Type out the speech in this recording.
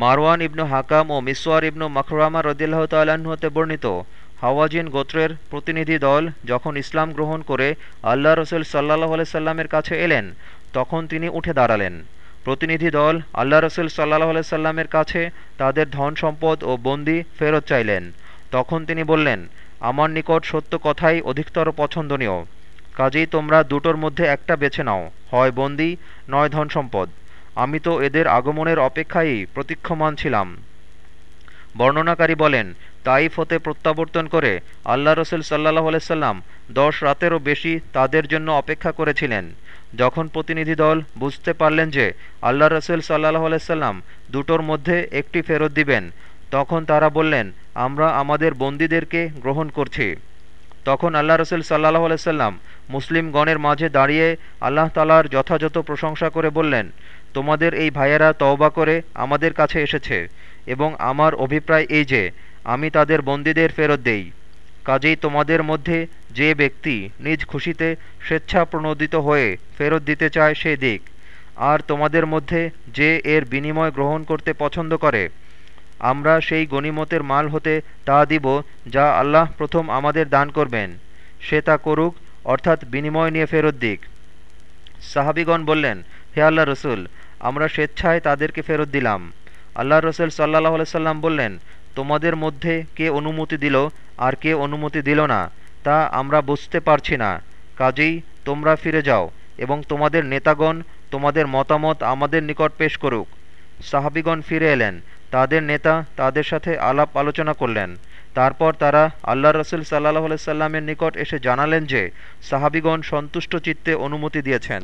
মারওয়ান ইবনু হাকাম ও মিসওয়ার ইবনু মখরামা রদিল্লাহ হতে বর্ণিত, হাওয়াজিন গোত্রের প্রতিনিধি দল যখন ইসলাম গ্রহণ করে আল্লাহ রসুল সাল্লাহ সাল্লামের কাছে এলেন, তখন তিনি উঠে দাঁড়ালেন। প্রতিনিধি দল আল্লাহ রসুল সাল্লাহ সাল্লামের কাছে তাদের ধন সম্পদ ও বন্দি ফেরত চাইলেন। তখন তিনি বললেন, আমার নিকট সত্য কথাই অধিকতর পছন্দনীয়। কাজেই তোমরা দুটোর মধ্যে একটা বেছে নাও, হয় বন্দি, নয় ধন সম্পদ। আমি তো এদের আগমনের অপেক্ষায়ই প্রতীক্ষমান ছিলাম। বর্ণনাকারী বলেন, তাইফ হতে প্রত্যাবর্তন করে আল্লাহ রসুল সাল্লাহ আলাইসাল্লাম দশ রাতেরও বেশি তাদের জন্য অপেক্ষা করেছিলেন। যখন প্রতিনিধি দল বুঝতে পারলেন যে আল্লাহ রসুল সাল্লাহ আলাইসাল্লাম দুটোর মধ্যে একটি ফেরত দিবেন, তখন তারা বললেন, আমরা আমাদের বন্দীদেরকে গ্রহণ করছি। তখন আল্লাহ রসুল সাল্লাহ আলাইসাল্লাম মুসলিমগণের মাঝে দাঁড়িয়ে আল্লাহ তালার যথাযথ প্রশংসা করে বললেন তোমাদের এই ভাইয়েরা তওবা করে আমাদের কাছে এসেছে এবং আমার অভিপ্রায় এই যে, আমি তাদের বন্দীদের ফেরত দেই। কাজেই তোমাদের মধ্যে যে ব্যক্তি নিজ খুশিতে স্বেচ্ছা প্রণোদিত হয়ে ফেরত দিতে চায় সে দিক। আর তোমাদের মধ্যে যে এর বিনিময় গ্রহণ করতে পছন্দ করে, আমরা সেই গণিমতের মাল হতে তা দিব যা আল্লাহ প্রথম আমাদের দান করবেন। সে তা করুক, অর্থাৎ বিনিময় নিয়ে ফেরত দিক। সাহাবিগণ বললেন, হে আল্লাহ রসুল আমরা স্বেচ্ছায় তাদেরকে ফেরত দিলাম। আল্লাহ রসুল সাল্লাহ সাল্লাম বললেন, তোমাদের মধ্যে কে অনুমতি দিল আর কে অনুমতি দিল না, তা আমরা বুঝতে পারছি না। কাজেই তোমরা ফিরে যাও এবং তোমাদের নেতাগণ, তোমাদের মতামত আমাদের নিকট পেশ করুক। সাহাবিগণ ফিরে এলেন। তাদের নেতা তাদের সাথে আলাপ আলোচনা করলেন। তারপর তারা আল্লাহ রসুল সাল্লাহ সাল্লামের নিকট এসে জানালেন যে, সাহাবিগণ সন্তুষ্ট চিত্তে অনুমতি দিয়েছেন।